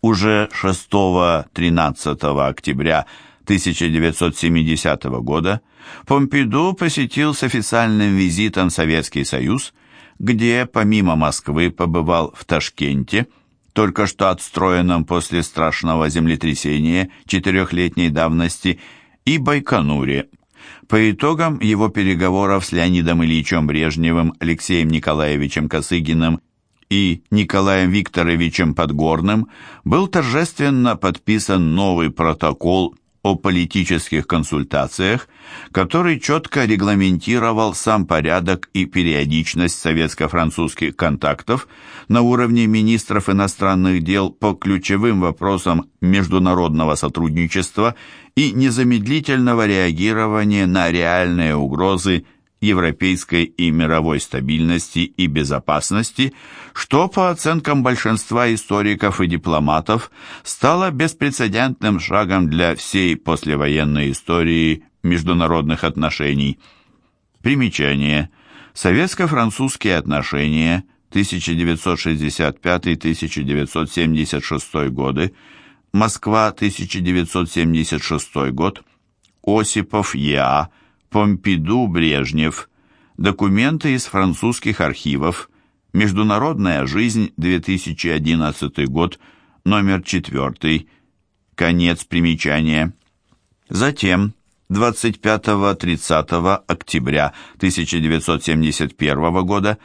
Уже 6-13 октября 1970 года Помпиду посетил с официальным визитом Советский Союз, где помимо Москвы побывал в Ташкенте, только что отстроенном после страшного землетрясения четырехлетней давности, и Байконуре. По итогам его переговоров с Леонидом Ильичем Брежневым, Алексеем Николаевичем Косыгиным и Николаем Викторовичем Подгорным был торжественно подписан новый протокол о политических консультациях, который четко регламентировал сам порядок и периодичность советско-французских контактов на уровне министров иностранных дел по ключевым вопросам международного сотрудничества и незамедлительного реагирования на реальные угрозы европейской и мировой стабильности и безопасности, что, по оценкам большинства историков и дипломатов, стало беспрецедентным шагом для всей послевоенной истории международных отношений. Примечание. Советско-французские отношения 1965-1976 годы, Москва, 1976 год, Осипов Е.А., Помпиду Брежнев. Документы из французских архивов. Международная жизнь, 2011 год, номер 4. Конец примечания. Затем 25-30 октября 1971 года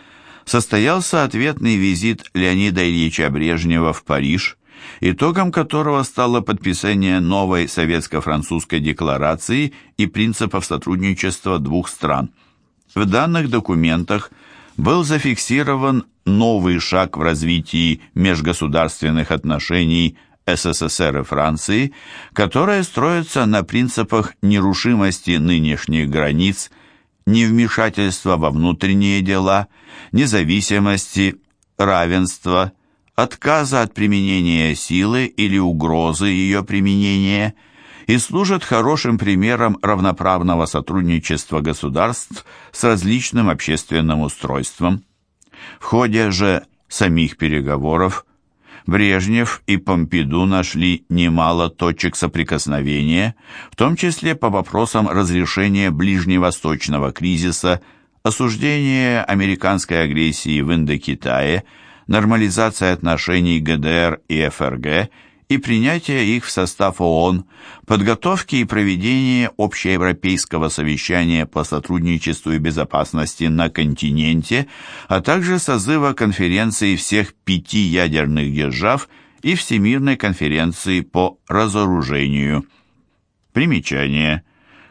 состоялся ответный визит Леонида Ильича Брежнева в Париж, итогом которого стало подписание новой советско-французской декларации и принципов сотрудничества двух стран. В данных документах был зафиксирован новый шаг в развитии межгосударственных отношений СССР и Франции, которое строится на принципах нерушимости нынешних границ, невмешательства во внутренние дела, независимости, равенства, отказа от применения силы или угрозы ее применения и служат хорошим примером равноправного сотрудничества государств с различным общественным устройством. В ходе же самих переговоров Брежнев и Помпиду нашли немало точек соприкосновения, в том числе по вопросам разрешения ближневосточного кризиса, осуждения американской агрессии в Индокитае – нормализация отношений ГДР и ФРГ и принятие их в состав ООН, подготовки и проведение общеевропейского совещания по сотрудничеству и безопасности на континенте, а также созыва конференции всех пяти ядерных держав и Всемирной конференции по разоружению. Примечание.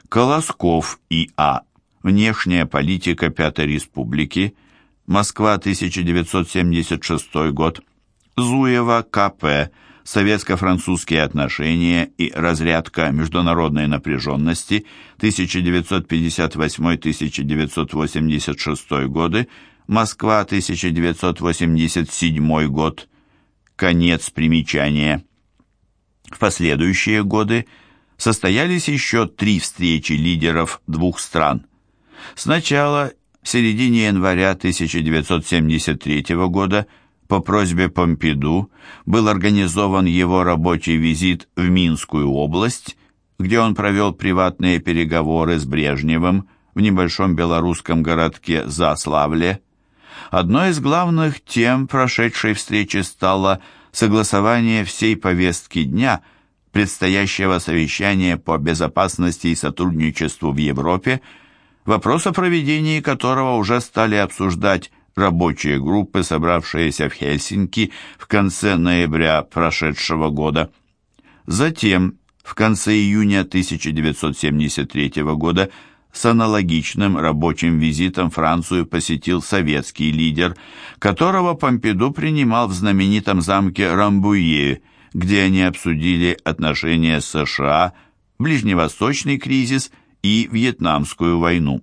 Колосков И.А. Внешняя политика Пятой Республики. Москва, 1976 год. Зуева, К.П. Советско-французские отношения и разрядка международной напряженности 1958-1986 годы. Москва, 1987 год. Конец примечания. В последующие годы состоялись еще три встречи лидеров двух стран. Сначала в середине января 1973 года по просьбе Помпиду был организован его рабочий визит в Минскую область, где он провел приватные переговоры с Брежневым в небольшом белорусском городке Заславле. Одной из главных тем прошедшей встречи стало согласование всей повестки дня предстоящего совещания по безопасности и сотрудничеству в Европе – вопрос о проведении которого уже стали обсуждать рабочие группы, собравшиеся в Хельсинки в конце ноября прошедшего года. Затем, в конце июня 1973 года, с аналогичным рабочим визитом Францию посетил советский лидер, которого Помпиду принимал в знаменитом замке Рамбуе, где они обсудили отношения США, ближневосточный кризис – и Вьетнамскую войну.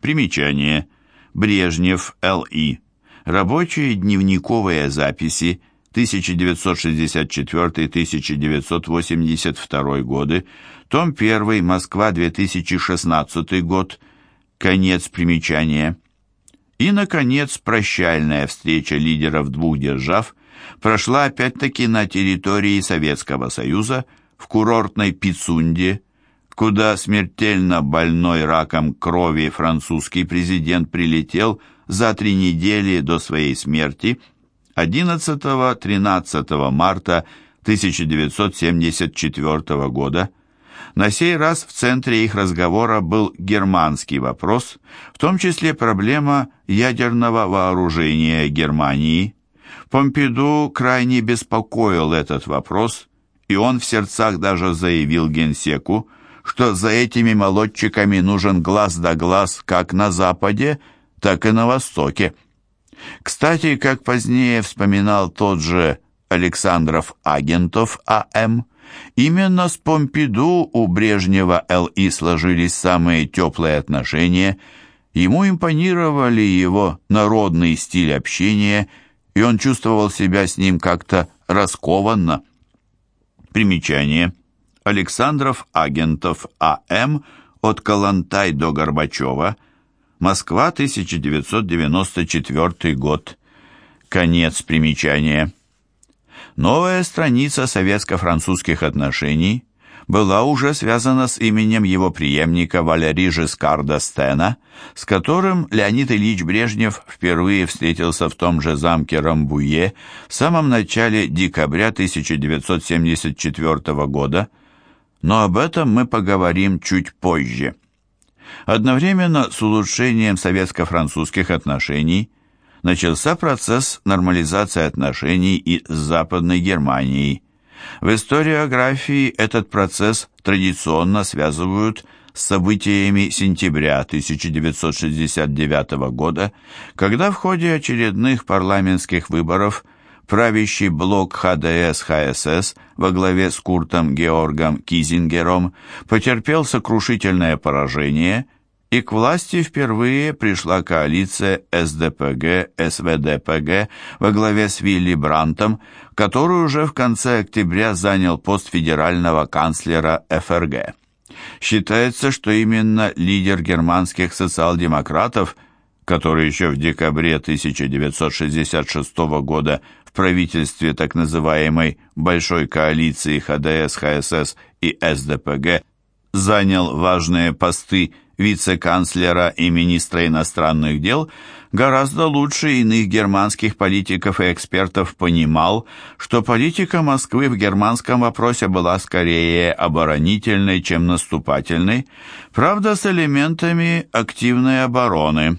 Примечание. Брежнев, Л.И. Рабочие дневниковые записи 1964-1982 годы, том 1, Москва, 2016 год, конец примечания. И, наконец, прощальная встреча лидеров двух держав прошла опять-таки на территории Советского Союза, в курортной Пицунде, куда смертельно больной раком крови французский президент прилетел за три недели до своей смерти 11-13 марта 1974 года. На сей раз в центре их разговора был германский вопрос, в том числе проблема ядерного вооружения Германии. Помпиду крайне беспокоил этот вопрос, и он в сердцах даже заявил генсеку, что за этими молодчиками нужен глаз да глаз как на Западе, так и на Востоке. Кстати, как позднее вспоминал тот же Александров Агентов А.М., именно с Помпиду у Брежнева Л.И. сложились самые теплые отношения, ему импонировали его народный стиль общения, и он чувствовал себя с ним как-то раскованно. Примечание – Александров Агентов А.М. от Калантай до Горбачева, Москва, 1994 год. Конец примечания. Новая страница советско-французских отношений была уже связана с именем его преемника Валерий Жескарда Стена, с которым Леонид Ильич Брежнев впервые встретился в том же замке Рамбуе в самом начале декабря 1974 года, но об этом мы поговорим чуть позже. Одновременно с улучшением советско-французских отношений начался процесс нормализации отношений и с Западной Германией. В историографии этот процесс традиционно связывают с событиями сентября 1969 года, когда в ходе очередных парламентских выборов правящий блок ХДС-ХСС во главе с Куртом Георгом Кизингером потерпел сокрушительное поражение, и к власти впервые пришла коалиция СДПГ-СВДПГ во главе с Вилли Брантом, который уже в конце октября занял пост федерального канцлера ФРГ. Считается, что именно лидер германских социал-демократов – который еще в декабре 1966 года правительстве так называемой «Большой коалиции ХДС, ХСС и СДПГ» занял важные посты вице-канцлера и министра иностранных дел, гораздо лучше иных германских политиков и экспертов понимал, что политика Москвы в германском вопросе была скорее оборонительной, чем наступательной, правда с элементами активной обороны.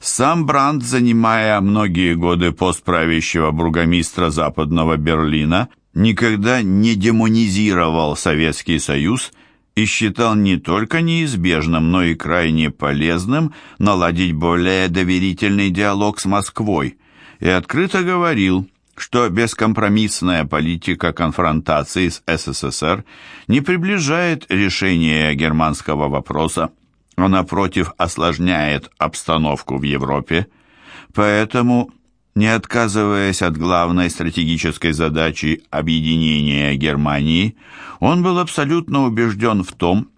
Сам Брандт, занимая многие годы пост правящего бургомистра Западного Берлина, никогда не демонизировал Советский Союз и считал не только неизбежным, но и крайне полезным наладить более доверительный диалог с Москвой и открыто говорил, что бескомпромиссная политика конфронтации с СССР не приближает решения германского вопроса, а напротив осложняет обстановку в Европе, поэтому, не отказываясь от главной стратегической задачи объединения Германии, он был абсолютно убежден в том,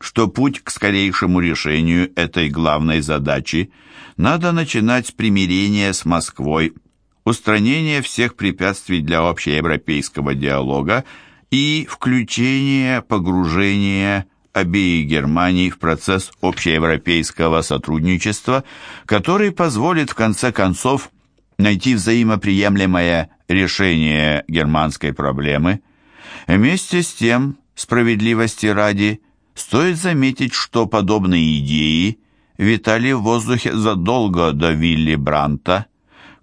что путь к скорейшему решению этой главной задачи надо начинать с примирения с Москвой, устранения всех препятствий для общеевропейского диалога и включения, погружения обеих Германий в процесс общеевропейского сотрудничества, который позволит в конце концов найти взаимоприемлемое решение германской проблемы. Вместе с тем, справедливости ради, стоит заметить, что подобные идеи витали в воздухе задолго до Вилли Бранта.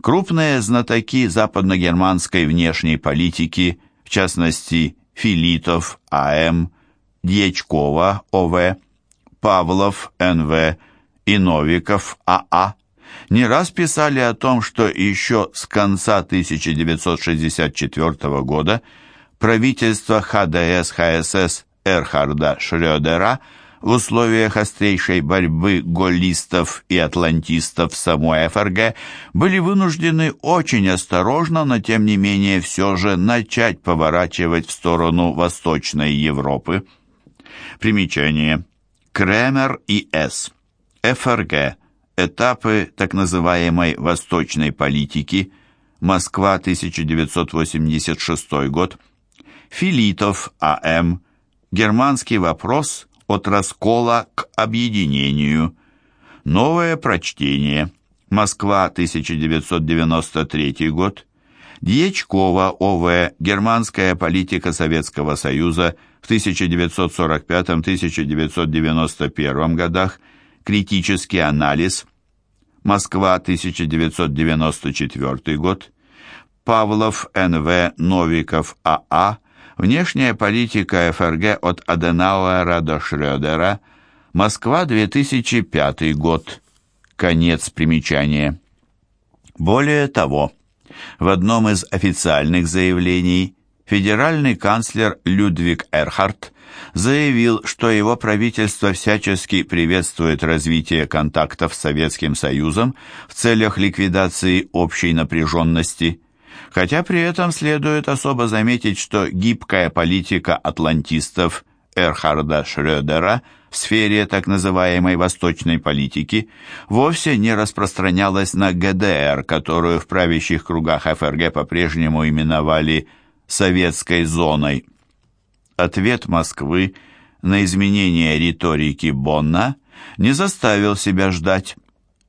Крупные знатоки западногерманской внешней политики, в частности Филитов А.М., Дьячкова О.В., Павлов Н.В. и Новиков А.А. не раз писали о том, что еще с конца 1964 года правительство ХДС-ХСС Эрхарда Шрёдера в условиях острейшей борьбы голлистов и атлантистов самой ФРГ были вынуждены очень осторожно, но тем не менее все же начать поворачивать в сторону Восточной Европы. Примечание. Кремер и С. ФРГ. Этапы так называемой «восточной политики», Москва, 1986 год. Филитов А.М. Германский вопрос от раскола к объединению. Новое прочтение. Москва, 1993 год. Дьячкова О.В. Германская политика Советского Союза в 1945-1991 годах. Критический анализ. Москва, 1994 год. Павлов Н.В. Новиков А.А. Внешняя политика ФРГ от Аденауэра до Шрёдера. Москва, 2005 год. Конец примечания. Более того, в одном из официальных заявлений федеральный канцлер Людвиг Эрхард заявил, что его правительство всячески приветствует развитие контактов с Советским Союзом в целях ликвидации общей напряженности, хотя при этом следует особо заметить, что гибкая политика атлантистов Эрхарда Шрёдера в сфере так называемой восточной политики вовсе не распространялась на ГДР, которую в правящих кругах ФРГ по-прежнему именовали «советской зоной». Ответ Москвы на изменение риторики Бонна не заставил себя ждать,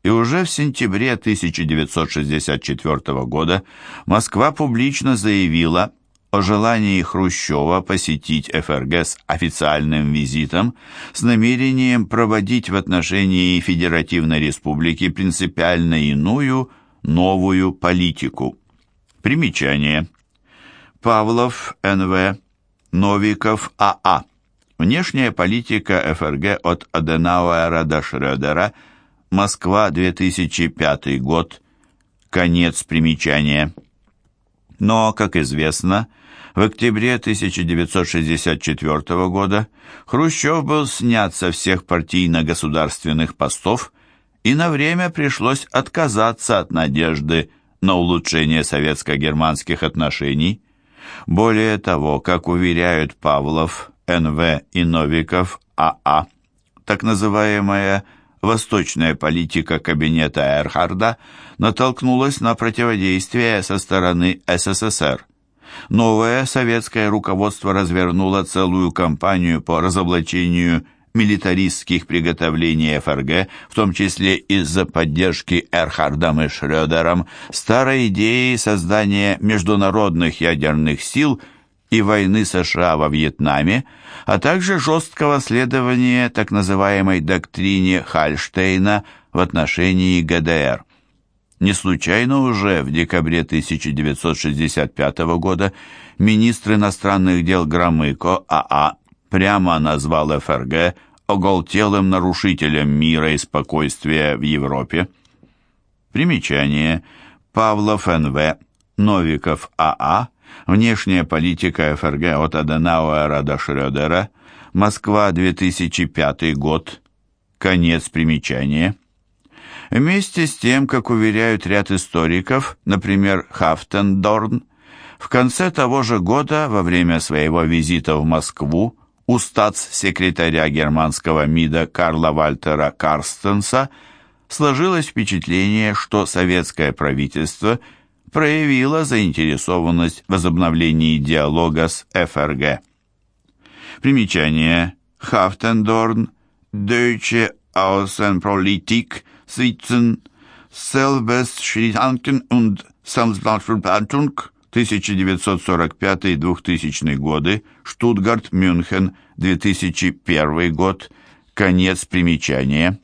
и уже в сентябре 1964 года Москва публично заявила о желании Хрущева посетить ФРГ с официальным визитом с намерением проводить в отношении Федеративной Республики принципиально иную, новую политику. Примечание. Павлов, Н.В., Новиков, А.А. Внешняя политика ФРГ от Аденауэра до Шрёдера. Москва, 2005 год. Конец примечания. Но, как известно, в октябре 1964 года Хрущев был снят со всех партийно-государственных постов, и на время пришлось отказаться от надежды на улучшение советско-германских отношений. Более того, как уверяют Павлов, Н.В. и Новиков А.А., так называемая восточная политика кабинета Эрхарда натолкнулась на противодействие со стороны СССР. Новое советское руководство развернуло целую кампанию по разоблачению милитаристских приготовлений ФРГ, в том числе из-за поддержки Эрхардом и Шрёдером, старой идеи создания международных ядерных сил и войны США во Вьетнаме, а также жесткого следования так называемой доктрине Хальштейна в отношении ГДР. Не случайно уже в декабре 1965 года министр иностранных дел Громыко АА прямо назвал ФРГ оголтелым нарушителем мира и спокойствия в Европе. Примечание. Павлов Н.В. Новиков А.А. Внешняя политика ФРГ от Аденауэра до Шрёдера. Москва, 2005 год. Конец примечания. Вместе с тем, как уверяют ряд историков, например, Хафтендорн, в конце того же года, во время своего визита в Москву, у статс-секретаря германского МИДа Карла Вальтера Карстенса сложилось впечатление, что советское правительство проявило заинтересованность в возобновлении диалога с ФРГ. Примечание. Хафтендорн, Deutsche Außenpolitik, Sitzen, Selbstschritanken und Selbstverwaltung 1945-2000 годы, Штутгарт, Мюнхен, 2001 год, конец примечания.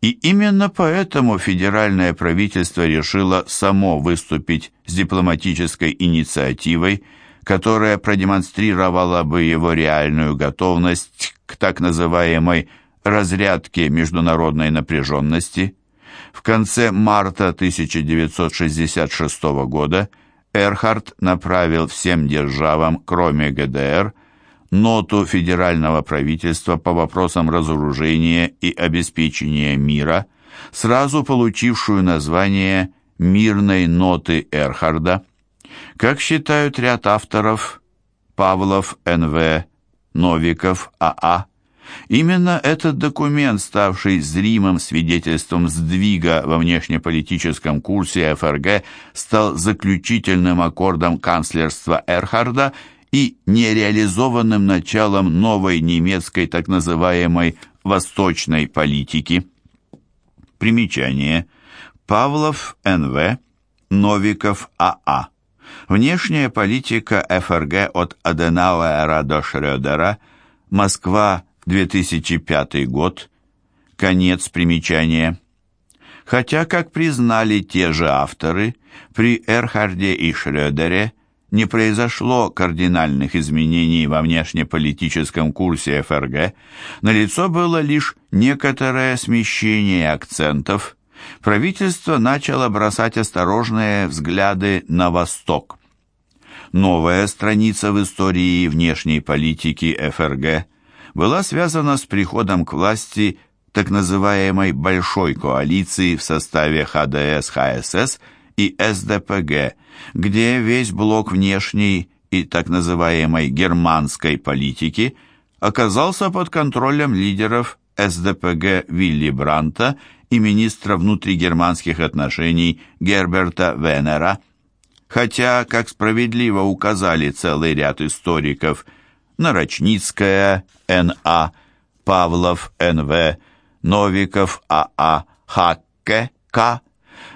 И именно поэтому федеральное правительство решило само выступить с дипломатической инициативой, которая продемонстрировала бы его реальную готовность к так называемой разрядке международной напряженности. В конце марта 1966 года Эрхард направил всем державам, кроме ГДР, ноту федерального правительства по вопросам разоружения и обеспечения мира, сразу получившую название «Мирной ноты Эрхарда». Как считают ряд авторов, Павлов Н.В., Новиков А.А., Именно этот документ, ставший зримым свидетельством сдвига во внешнеполитическом курсе ФРГ, стал заключительным аккордом канцлерства Эрхарда и нереализованным началом новой немецкой так называемой «восточной политики». Примечание. Павлов Н.В. Новиков А.А. Внешняя политика ФРГ от Аденауэра до Шрёдера. Москва, 2005 год. Конец примечания. Хотя, как признали те же авторы, при Эрхарде и Шрёдере не произошло кардинальных изменений во внешнеполитическом курсе ФРГ, налицо было лишь некоторое смещение акцентов, правительство начало бросать осторожные взгляды на восток. Новая страница в истории внешней политики ФРГ была связана с приходом к власти так называемой «большой коалиции» в составе ХДС-ХСС и СДПГ, где весь блок внешней и так называемой германской политики оказался под контролем лидеров СДПГ Вилли Бранта и министра внутригерманских отношений Герберта Венера, хотя, как справедливо указали целый ряд историков, Нарочницкая, Н.А., Павлов, Н.В., Новиков, А.А., Хакке, К.,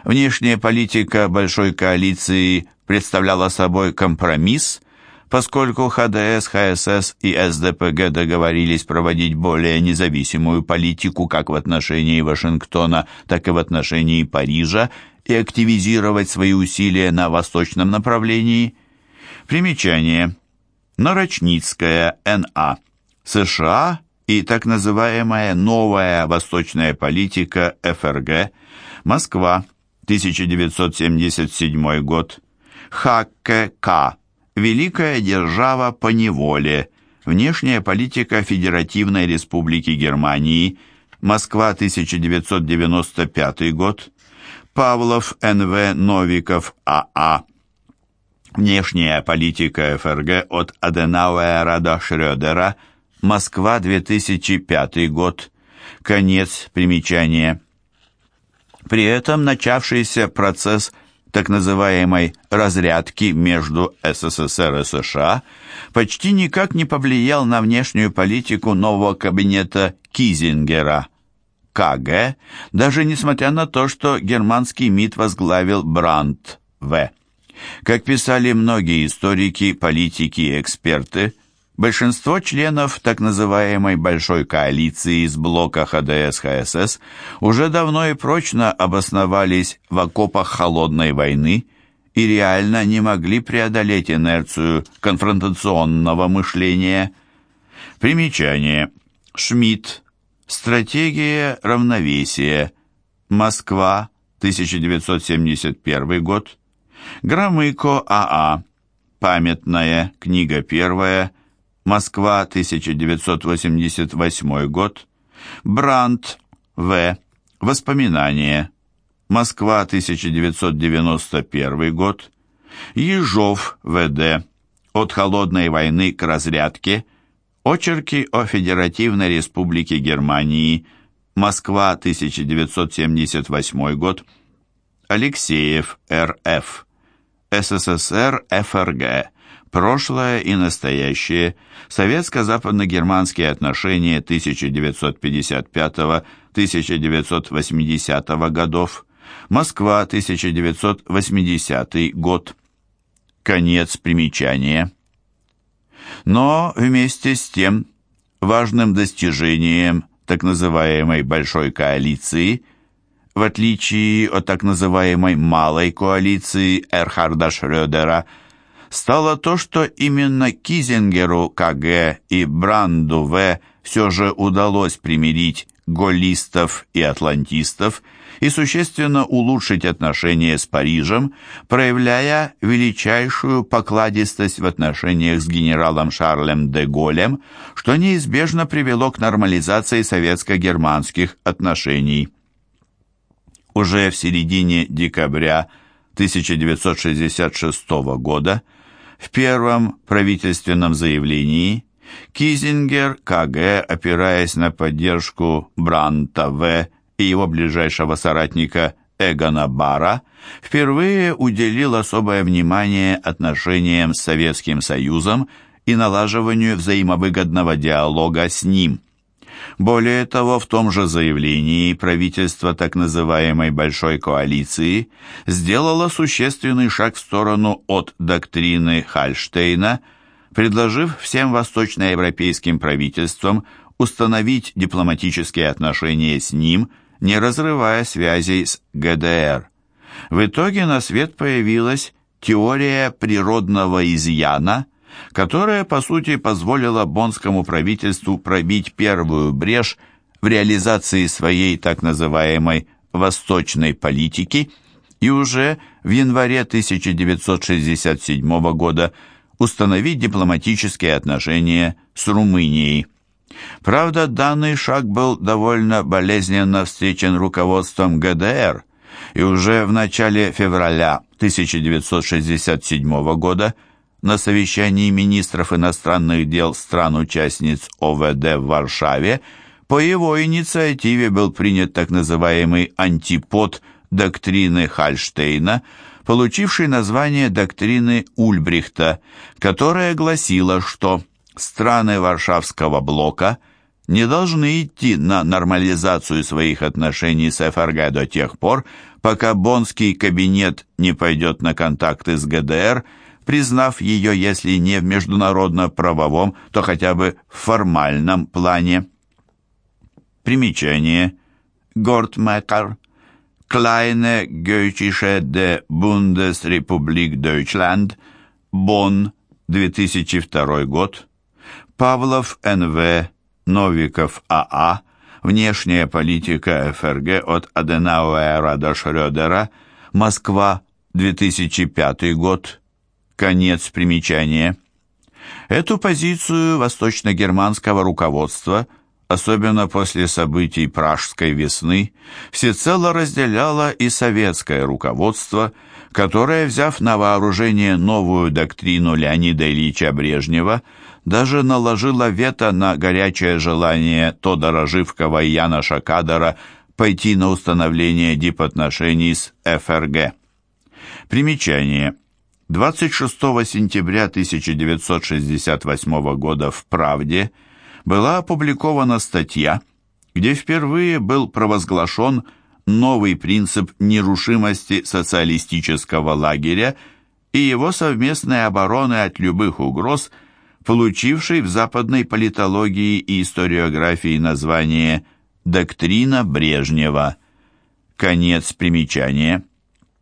внешняя политика Большой коалиции представляла собой компромисс, поскольку ХДС, ХСС и СДПГ договорились проводить более независимую политику как в отношении Вашингтона, так и в отношении Парижа и активизировать свои усилия на восточном направлении. Примечание. Нарочницкая, Н.А. США и так называемая «новая восточная политика ФРГ», Москва, 1977 год, ХКК, Великая держава по неволе, внешняя политика Федеративной Республики Германии, Москва, 1995 год, Павлов Н.В. Новиков А.А. Внешняя политика ФРГ от Аденауэра до Шрёдера, Москва, 2005 год. Конец примечания. При этом начавшийся процесс так называемой «разрядки» между СССР и США почти никак не повлиял на внешнюю политику нового кабинета Кизингера. КГ, даже несмотря на то, что германский МИД возглавил Брандт В. Как писали многие историки, политики и эксперты, большинство членов так называемой «большой коалиции» из блока ХДС-ХСС уже давно и прочно обосновались в окопах холодной войны и реально не могли преодолеть инерцию конфронтационного мышления. Примечание. Шмидт. Стратегия равновесия. Москва, 1971 год. Громыко А.А. Памятная. Книга первая. Москва, 1988 год. Брандт В. Воспоминания. Москва, 1991 год. Ежов В.Д. От холодной войны к разрядке. Очерки о Федеративной Республике Германии. Москва, 1978 год. Алексеев Р.Ф. СССР ФРГ. Прошлое и настоящее. Советско-западно-германские отношения 1955-1980 годов. Москва, 1980 год. Конец примечания. Но вместе с тем важным достижением так называемой «большой коалиции» в отличие от так называемой «малой коалиции» Эрхарда Шрёдера, стало то, что именно Кизингеру КГ и Бранду В все же удалось примирить голлистов и атлантистов и существенно улучшить отношения с Парижем, проявляя величайшую покладистость в отношениях с генералом Шарлем де Голлем, что неизбежно привело к нормализации советско-германских отношений. Уже в середине декабря 1966 года в первом правительственном заявлении Кизингер, КГ, опираясь на поддержку Бранта В. и его ближайшего соратника Эгона Бара, впервые уделил особое внимание отношениям с Советским Союзом и налаживанию взаимовыгодного диалога с ним. Более того, в том же заявлении правительство так называемой «Большой коалиции» сделало существенный шаг в сторону от доктрины Хальштейна, предложив всем восточноевропейским правительствам установить дипломатические отношения с ним, не разрывая связей с ГДР. В итоге на свет появилась теория природного изъяна, которая, по сути, позволила боннскому правительству пробить первую брешь в реализации своей так называемой «восточной политики» и уже в январе 1967 года установить дипломатические отношения с Румынией. Правда, данный шаг был довольно болезненно встречен руководством ГДР, и уже в начале февраля 1967 года – на совещании министров иностранных дел стран-участниц ОВД в Варшаве по его инициативе был принят так называемый антипод доктрины Хальштейна, получивший название доктрины Ульбрихта, которая гласила, что страны Варшавского блока не должны идти на нормализацию своих отношений с ФРГ до тех пор, пока Боннский кабинет не пойдет на контакты с ГДР – признав ее, если не в международно-правовом, то хотя бы в формальном плане. Примечание. Гортмекер. Kleine Goethische de Bundesrepublik Deutschland. Бонн, 2002 год. Павлов Н.В. Новиков А.А. Внешняя политика ФРГ от Аденауэра до Шрёдера. Москва, 2005 год. Конец примечания. Эту позицию восточно-германского руководства, особенно после событий Пражской весны, всецело разделяло и советское руководство, которое, взяв на вооружение новую доктрину Леонида Ильича Брежнева, даже наложило вето на горячее желание Тодора Живкова и Яна Шакадара пойти на установление дипотношений с ФРГ. Примечание. 26 сентября 1968 года в «Правде» была опубликована статья, где впервые был провозглашен новый принцип нерушимости социалистического лагеря и его совместной обороны от любых угроз, получивший в западной политологии и историографии название «Доктрина Брежнева». Конец примечания.